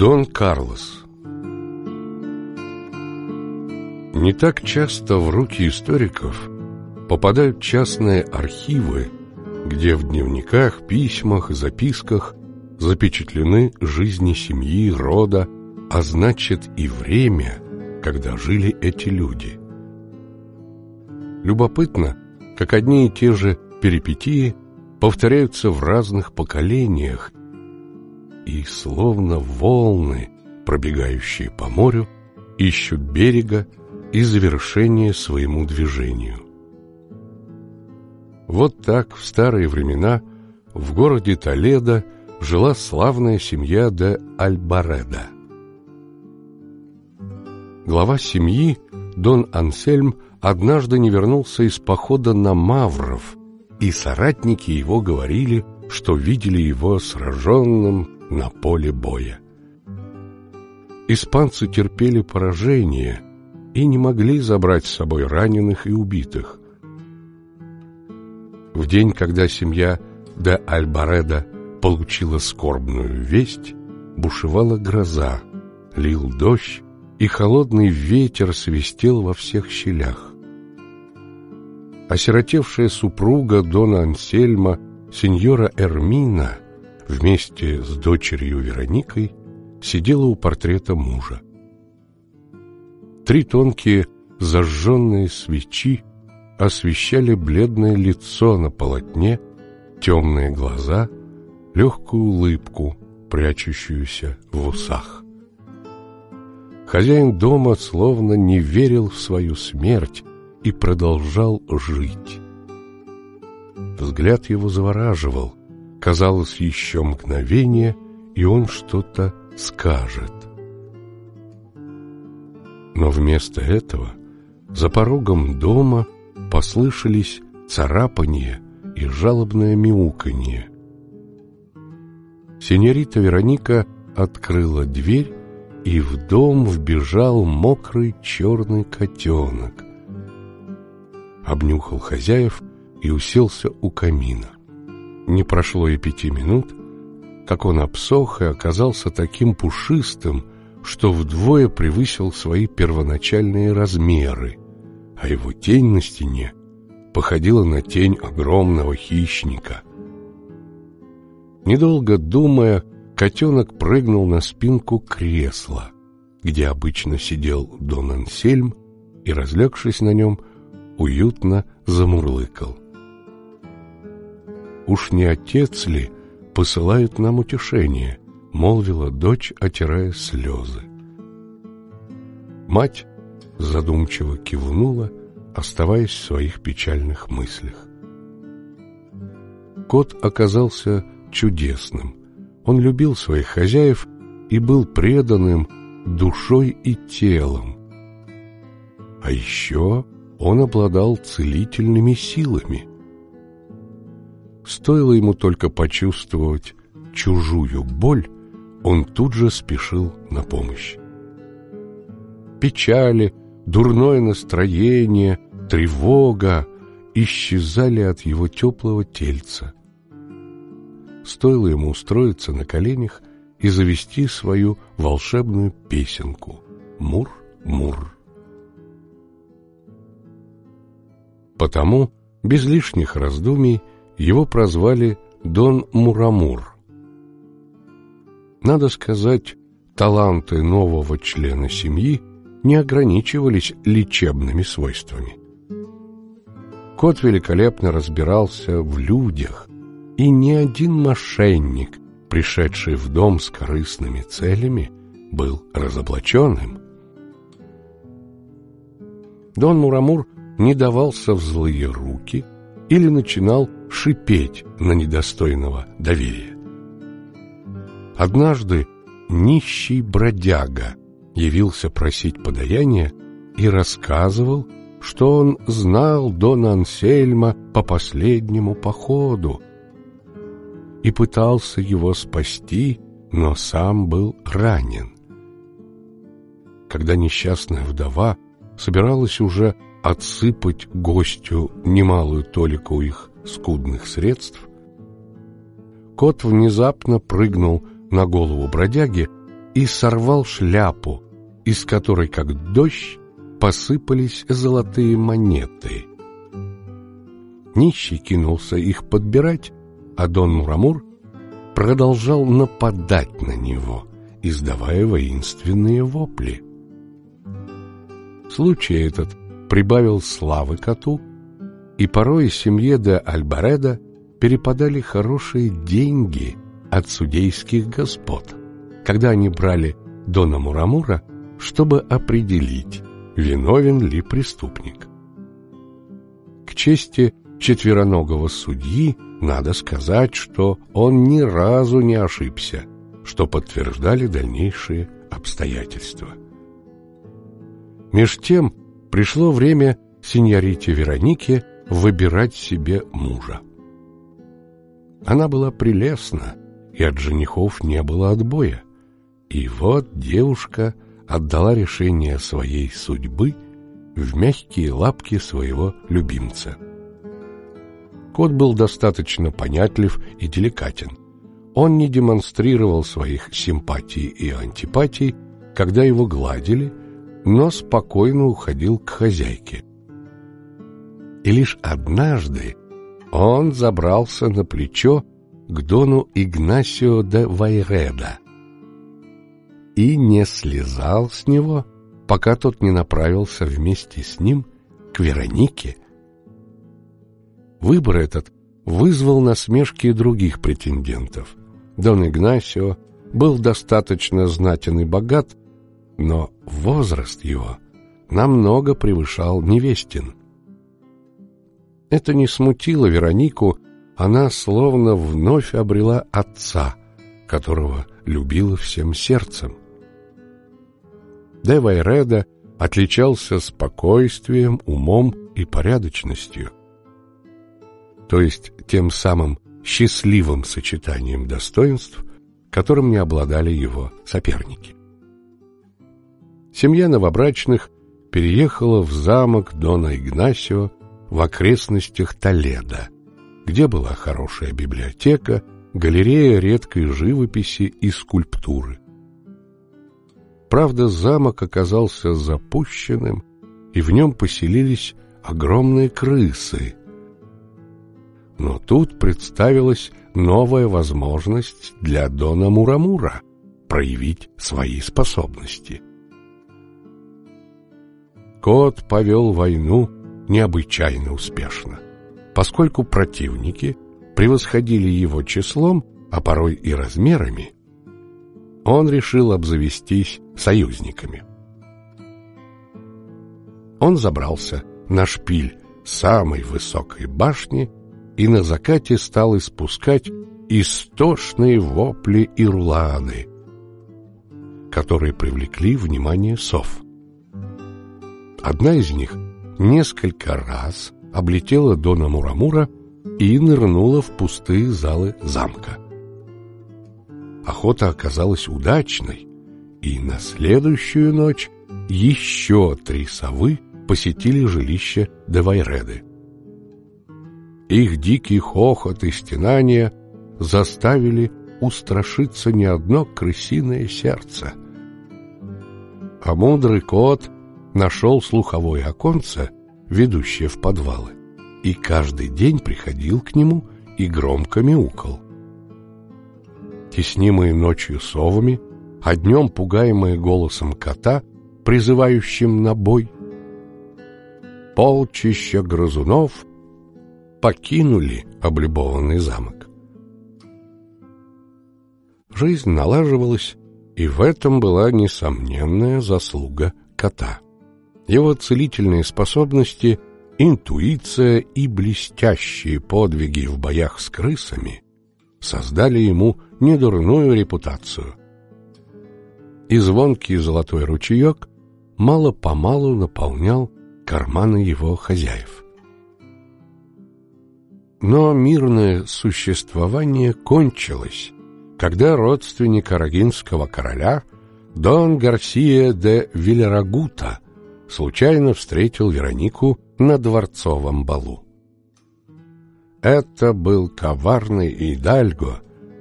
Дон Карлос Не так часто в руки историков попадают частные архивы, где в дневниках, письмах записках запечатлены жизни семьи, рода, а значит и время, когда жили эти люди. Любопытно, как одни и те же перипетии повторяются в разных поколениях и, словно волны, пробегающие по морю, ищут берега и завершения своему движению. Вот так в старые времена в городе Толедо жила славная семья де Альбареда. Глава семьи, Дон Ансельм, однажды не вернулся из похода на Мавров, и соратники его говорили, что видели его сраженным на поле боя. Испанцы терпели поражение и не могли забрать с собой раненых и убитых. В день, когда семья де Альбареда получила скорбную весть, бушевала гроза, лил дождь, и холодный ветер свистел во всех щелях. Осиротевшая супруга Дона Ансельма, сеньора Эрмина, вместе с дочерью Вероникой сидела у портрета мужа. Три тонкие зажженные свечи освещали бледное лицо на полотне, темные глаза, легкую улыбку, прячущуюся в усах. Хозяин дома словно не верил в свою смерть и продолжал жить. Взгляд его завораживал, Казалось, еще мгновение, и он что-то скажет. Но вместо этого за порогом дома послышались царапания и жалобное мяуканье. Сеньорита Вероника открыла дверь, и в дом вбежал мокрый черный котенок. Обнюхал хозяев и уселся у камина. Не прошло и пяти минут, как он обсох и оказался таким пушистым, что вдвое превысил свои первоначальные размеры, а его тень на стене походила на тень огромного хищника. Недолго думая, котенок прыгнул на спинку кресла, где обычно сидел Дон Ансельм, и, разлегшись на нем, уютно замурлыкал. «Уж не отец ли посылает нам утешение?» — молвила дочь, отирая слезы. Мать задумчиво кивнула, оставаясь в своих печальных мыслях. Кот оказался чудесным. Он любил своих хозяев и был преданным душой и телом. А еще он обладал целительными силами. Стоило ему только почувствовать чужую боль, он тут же спешил на помощь. Печали, дурное настроение, тревога исчезали от его теплого тельца. Стоило ему устроиться на коленях и завести свою волшебную песенку «Мур-мур». Потому, без лишних раздумий, его прозвали Дон Мурамур. Надо сказать, таланты нового члена семьи не ограничивались лечебными свойствами. Кот великолепно разбирался в людях, и ни один мошенник, пришедший в дом с корыстными целями, был разоблаченным. Дон Мурамур не давался в злые руки или начинал шипеть на недостойного доверия. Однажды нищий бродяга явился просить подаяния и рассказывал, что он знал Дона Ансельма по последнему походу и пытался его спасти, но сам был ранен. Когда несчастная вдова собиралась уже отсыпать гостю немалую толику их скудных средств, кот внезапно прыгнул на голову бродяги и сорвал шляпу, из которой, как дождь, посыпались золотые монеты. Нищий кинулся их подбирать, а Дон Мурамур продолжал нападать на него, издавая воинственные вопли. Случай этот прибавил славы коту, и порой семье де Альбареда перепадали хорошие деньги от судейских господ, когда они брали Дона Мурамура, чтобы определить, виновен ли преступник. К чести четвероногого судьи надо сказать, что он ни разу не ошибся, что подтверждали дальнейшие обстоятельства. Меж тем пришло время сеньорите Веронике выбирать себе мужа. Она была прелестна, и от женихов не было отбоя. И вот девушка отдала решение своей судьбы в мягкие лапки своего любимца. Кот был достаточно понятлив и деликатен. Он не демонстрировал своих симпатий и антипатий, когда его гладили, но спокойно уходил к хозяйке. И лишь однажды он забрался на плечо к дону Игнасио де Вайреда и не слезал с него, пока тот не направился вместе с ним к Веронике. Выбор этот вызвал насмешки других претендентов. Дон Игнасио был достаточно знатен и богат, но возраст его намного превышал невестин. Это не смутило Веронику, она словно вновь обрела отца, которого любила всем сердцем. Де отличался спокойствием, умом и порядочностью, то есть тем самым счастливым сочетанием достоинств, которым не обладали его соперники. Семья новобрачных переехала в замок Дона Игнасио в окрестностях Толедо, где была хорошая библиотека, галерея редкой живописи и скульптуры. Правда, замок оказался запущенным, и в нем поселились огромные крысы. Но тут представилась новая возможность для Дона Мурамура проявить свои способности. Кот повел войну необычайно успешно, поскольку противники превосходили его числом, а порой и размерами, он решил обзавестись союзниками. Он забрался на шпиль самой высокой башни и на закате стал испускать истошные вопли и рулады, которые привлекли внимание сов. Одна из них несколько раз облетела Дона Мурамура и нырнула в пустые залы замка. Охота оказалась удачной, и на следующую ночь еще три совы посетили жилище Девайреды. Их дикий хохот и стенания заставили устрашиться не одно крысиное сердце. А мудрый кот нашел слуховое оконце, ведущее в подвалы, и каждый день приходил к нему и громко мяукал. Теснимые ночью совами, а днем пугаемые голосом кота, призывающим на бой, полчища грызунов покинули облюбованный замок. Жизнь налаживалась, и в этом была несомненная заслуга кота его целительные способности, интуиция и блестящие подвиги в боях с крысами создали ему недурную репутацию. И звонкий золотой ручеек мало-помалу наполнял карманы его хозяев. Но мирное существование кончилось, когда родственник арагинского короля Дон Гарсия де Вильярагута случайно встретил Веронику на дворцовом балу. Это был коварный Идальго,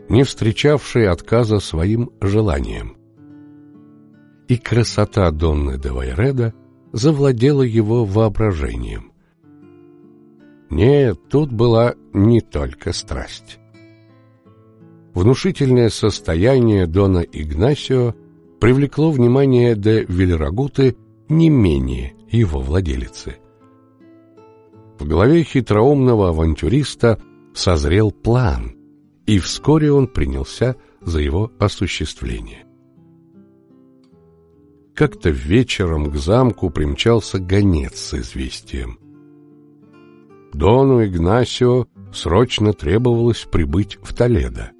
не встречавший отказа своим желаниям. и красота Донны де Вайреда завладела его воображением. Нет, тут была не только страсть. Внушительное состояние Дона Игнасио привлекло внимание де Вильрагуты не менее его владелицы. В голове хитроумного авантюриста созрел план, и вскоре он принялся за его осуществление. Как-то вечером к замку примчался гонец с известием. Дону Игнасио срочно требовалось прибыть в Толедо.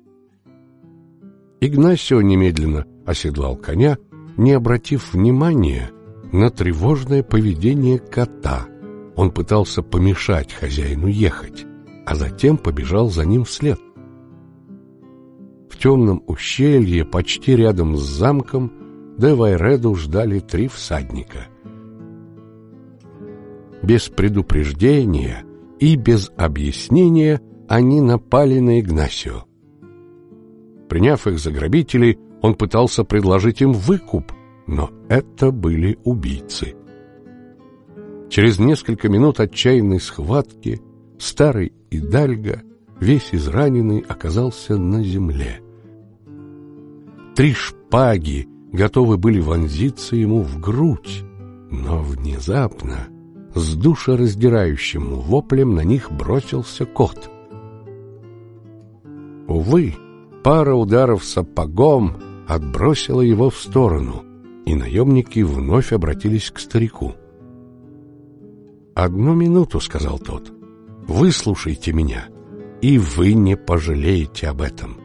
Игнасио немедленно оседлал коня, не обратив внимания на тревожное поведение кота. Он пытался помешать хозяину ехать, а затем побежал за ним вслед. В темном ущелье, почти рядом с замком, де Вайреду ждали три всадника. Без предупреждения и без объяснения они напали на Игнасио. Приняв их за грабителей, он пытался предложить им выкуп, но это были убийцы. Через несколько минут отчаянной схватки старый Идальго, весь израненный, оказался на земле. Три шпаги готовы были вонзиться ему в грудь, но внезапно с душераздирающим воплем на них бросился кот. Увы, пара ударов сапогом отбросила его в сторону, и наемники вновь обратились к старику. «Одну минуту», — сказал тот, — «выслушайте меня, и вы не пожалеете об этом.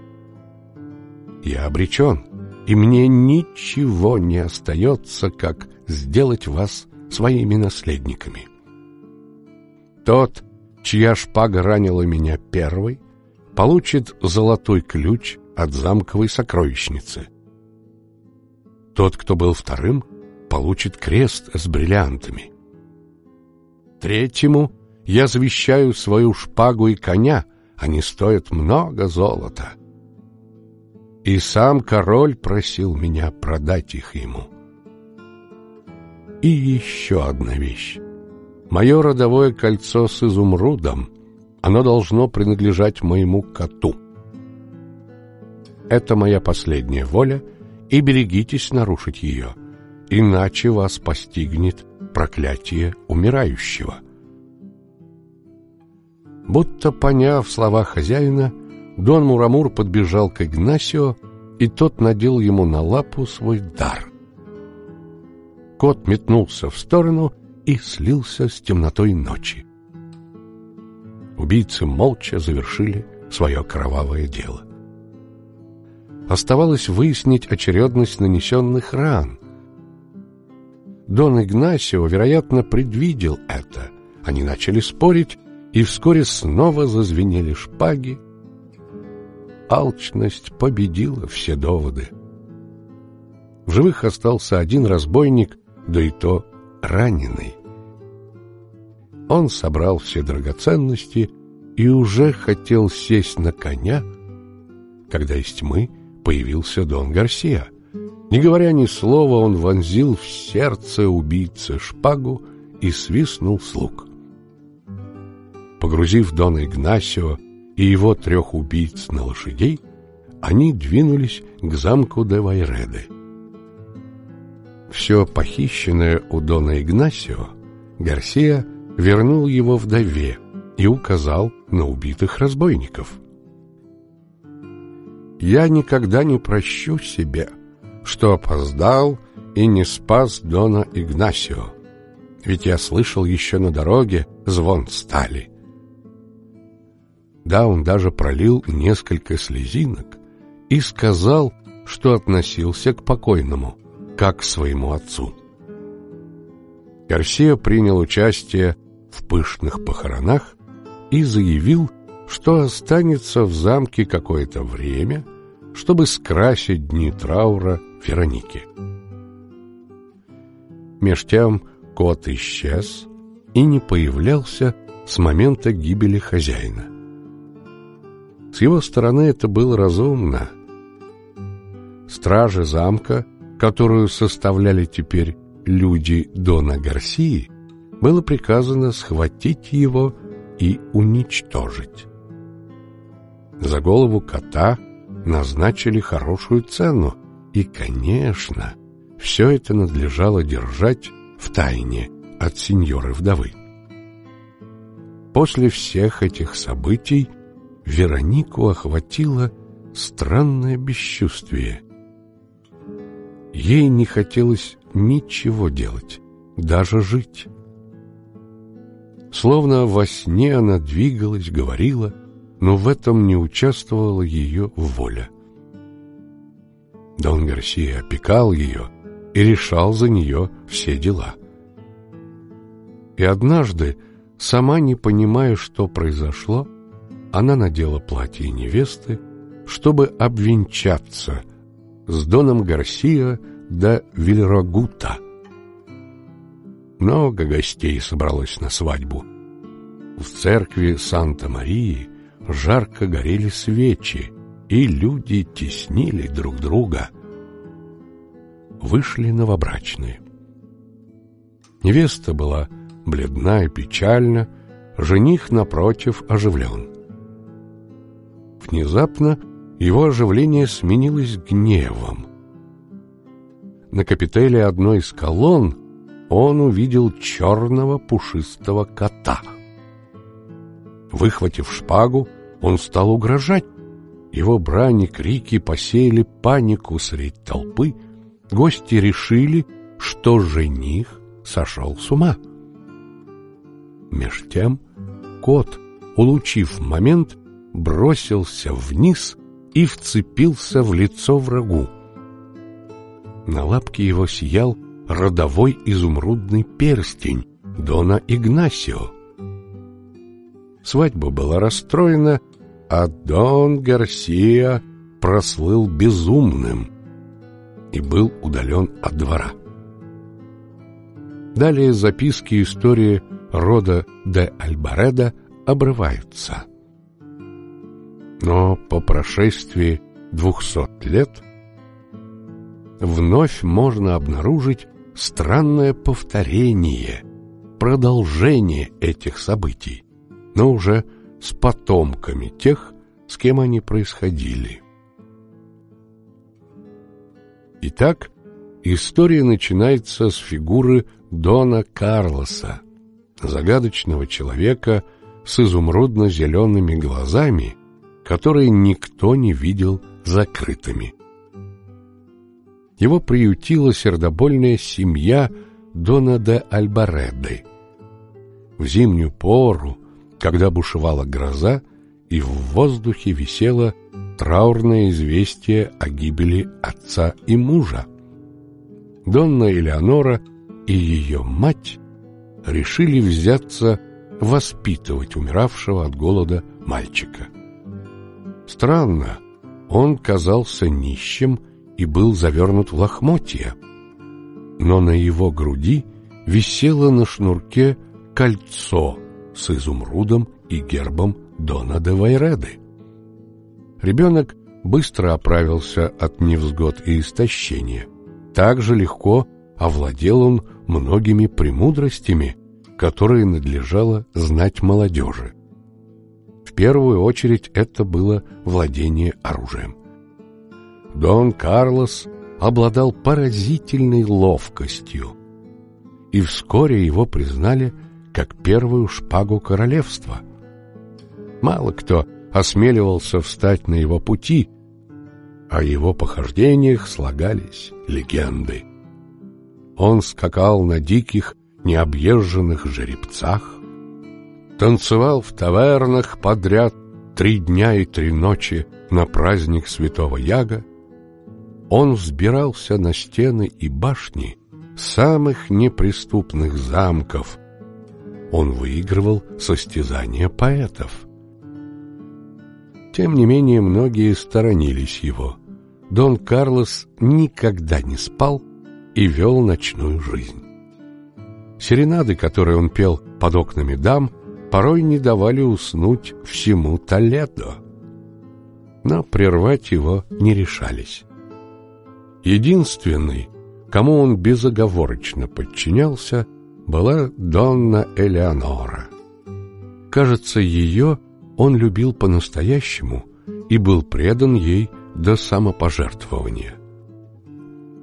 Я обречен, и мне ничего не остается, как сделать вас своими наследниками. Тот, чья шпага ранила меня первой, получит золотой ключ от замковой сокровищницы. Тот, кто был вторым, получит крест с бриллиантами. Третьему я завещаю свою шпагу и коня, они стоят много золота. И сам король просил меня продать их ему. И еще одна вещь. Мое родовое кольцо с изумрудом, оно должно принадлежать моему коту. Это моя последняя воля, и берегитесь нарушить ее, иначе вас постигнет проклятие умирающего. Будто поняв слова хозяина, Дон Мурамур подбежал к Игнасио, и тот надел ему на лапу свой дар. Кот метнулся в сторону и слился с темнотой ночи. Убийцы молча завершили свое кровавое дело. Оставалось выяснить очередность нанесенных ран. Дон Игнасио, вероятно, предвидел это. Они начали спорить, и вскоре снова зазвенели шпаги. Алчность победила все доводы. В живых остался один разбойник, да и то раненый. Он собрал все драгоценности и уже хотел сесть на коня, когда из тьмы появился Дон Гарсия. Не говоря ни слова, он вонзил в сердце убийцы шпагу и свистнул слуг. Погрузив Дона Игнасио и его трех убийц на лошадей, они двинулись к замку де Вайреды. Все похищенное у Дона Игнасио Гарсия вернул его вдове и указал на убитых разбойников. «Я никогда не прощу себе, что опоздал и не спас Дона Игнасио, ведь я слышал еще на дороге звон стали». Да, он даже пролил несколько слезинок и сказал, что относился к покойному – как к своему отцу. Гарсия принял участие в пышных похоронах и заявил, что останется в замке какое-то время, чтобы скрасить дни траура Вероники. Меж тем кот исчез и не появлялся с момента гибели хозяина. С его стороны это было разумно. Стражи замка которую составляли теперь люди Дона Гарсии, было приказано схватить его и уничтожить. За голову кота назначили хорошую цену, и, конечно, все это надлежало держать в тайне от сеньоры-вдовы. После всех этих событий Веронику охватило странное бесчувствие. Ей не хотелось ничего делать, даже жить. Словно во сне она двигалась, говорила, но в этом не участвовала ее воля. Дон Гарсия опекал ее и решал за нее все дела. И однажды, сама не понимая, что произошло, она надела платье невесты, чтобы обвенчаться с Доном Гарсия до Вильрогута. Много гостей собралось на свадьбу. В церкви Санта-Марии жарко горели свечи, и люди теснили друг друга. Вышли новобрачные. Невеста была бледна и печальна, жених, напротив, оживлен. Внезапно его оживление сменилось гневом. На капителе одной из колонн он увидел черного пушистого кота. Выхватив шпагу, он стал угрожать. Его брани, крики посеяли панику среди толпы. Гости решили, что жених сошел с ума. Меж тем кот, улучив момент, бросился вниз и вцепился в лицо врагу. На лапке его сиял родовой изумрудный перстень Дона Игнасио. Свадьба была расстроена, а Дон Гарсия прослыл безумным и был удален от двора. Далее записки истории рода де Альбареда обрываются. Но по прошествии двухсот лет вновь можно обнаружить странное повторение, продолжение этих событий, но уже с потомками тех, с кем они происходили. Итак, история начинается с фигуры Дона Карлоса, загадочного человека с изумрудно-зелеными глазами, которые никто не видел закрытыми. Его приютила сердобольная семья Дона де Альбареды. В зимнюю пору, когда бушевала гроза, и в воздухе висело траурное известие о гибели отца и мужа. Донна Элеонора и ее мать решили взяться воспитывать умиравшего от голода мальчика. Странно, он казался нищим и был завернут в лохмотья, но на его груди висело на шнурке кольцо с изумрудом и гербом Дона де Вайреды. Ребенок быстро оправился от невзгод и истощения. Так же легко овладел он многими премудростями, которые надлежало знать молодежи. В первую очередь это было владение оружием. Дон Карлос обладал поразительной ловкостью, и вскоре его признали как первую шпагу королевства. Мало кто осмеливался встать на его пути, о его похождениях слагались легенды. Он скакал на диких, необъезженных жеребцах, танцевал в тавернах подряд три дня и три ночи на праздник святого Яга, он взбирался на стены и башни самых неприступных замков. Он выигрывал состязания поэтов. Тем не менее, многие сторонились его. Дон Карлос никогда не спал и вел ночную жизнь. Серенады, которые он пел под окнами дам, порой не давали уснуть всему Толедо. Но прервать его не решались. Единственный, кому он безоговорочно подчинялся, была Донна Элеонора. Кажется, ее он любил по-настоящему и был предан ей до самопожертвования.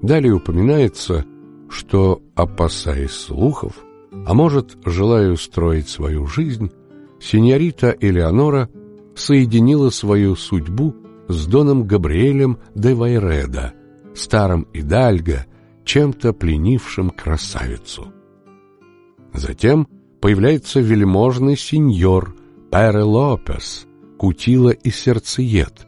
Далее упоминается, что, опасаясь слухов, а может, желая устроить свою жизнь, сеньорита Элеонора соединила свою судьбу с доном Габриэлем де Вайреда, старым Идальго, чем-то пленившим красавицу. Затем появляется вельможный сеньор Пере Лопес, кутила и сердцеед,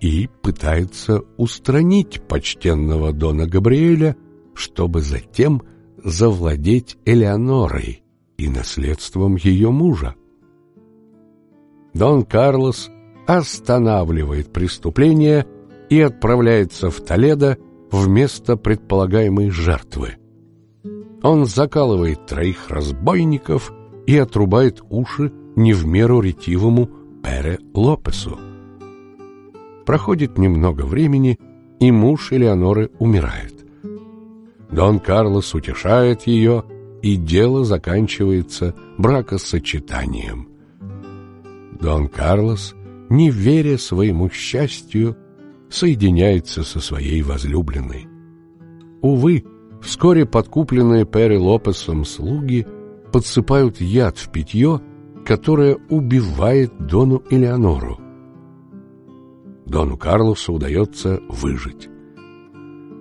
и пытается устранить почтенного Дона Габриэля, чтобы затем завладеть Элеонорой и наследством ее мужа. Дон Карлос останавливает преступление и отправляется в Толедо вместо предполагаемой жертвы. Он закалывает троих разбойников и отрубает уши не в меру ретивому Пере Лопесу. Проходит немного времени, и муж Элеоноры умирает. Дон Карлос утешает ее, и дело заканчивается бракосочетанием. Дон Карлос, не веря своему счастью, соединяется со своей возлюбленной. Увы, вскоре подкупленные Перри Лопесом слуги подсыпают яд в питье, которое убивает Дону Элеонору. Дону Карлосу удается выжить.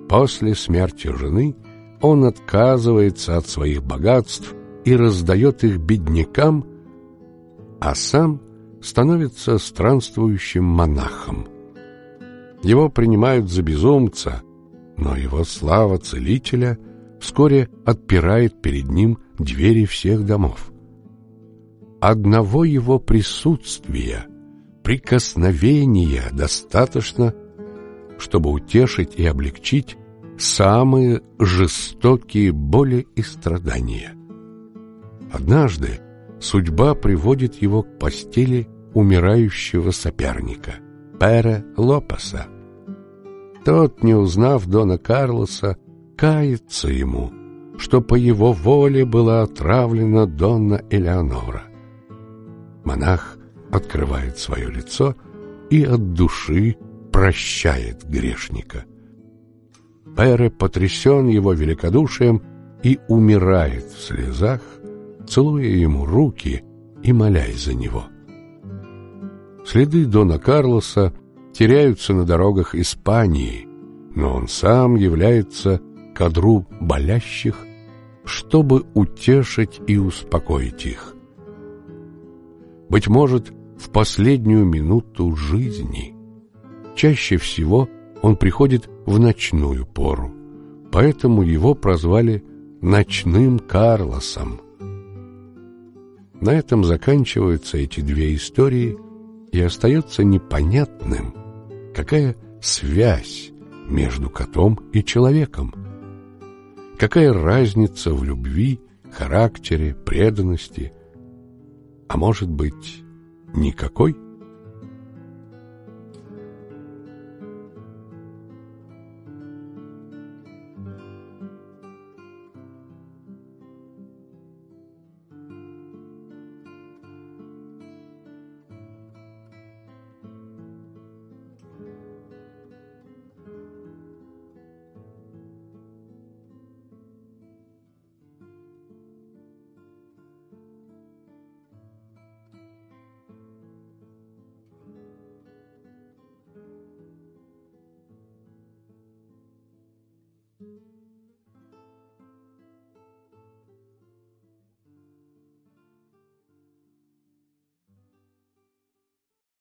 После смерти жены он отказывается от своих богатств и раздает их беднякам, а сам становится странствующим монахом. Его принимают за безумца, но его слава целителя вскоре отпирает перед ним двери всех домов. Одного его присутствия, прикосновения достаточно, чтобы утешить и облегчить самые жестокие боли и страдания. Однажды судьба приводит его к постели умирающего соперника, Пера Лопеса. Тот, не узнав Дона Карлоса, кается ему, что по его воле была отравлена Донна Элеонора. Монах открывает свое лицо и от души прощает грешника. Пере потрясен его великодушием и умирает в слезах, целуя ему руки и молясь за него. Следы Дона Карлоса теряются на дорогах Испании, но он сам является кадру болящих, чтобы утешить и успокоить их. Быть может, в последнюю минуту жизни. Чаще всего он приходит в ночную пору, поэтому его прозвали «ночным Карлосом». На этом заканчиваются эти две истории, и остается непонятным, какая связь между котом и человеком. Какая разница в любви, характере, преданности – а может быть, никакой?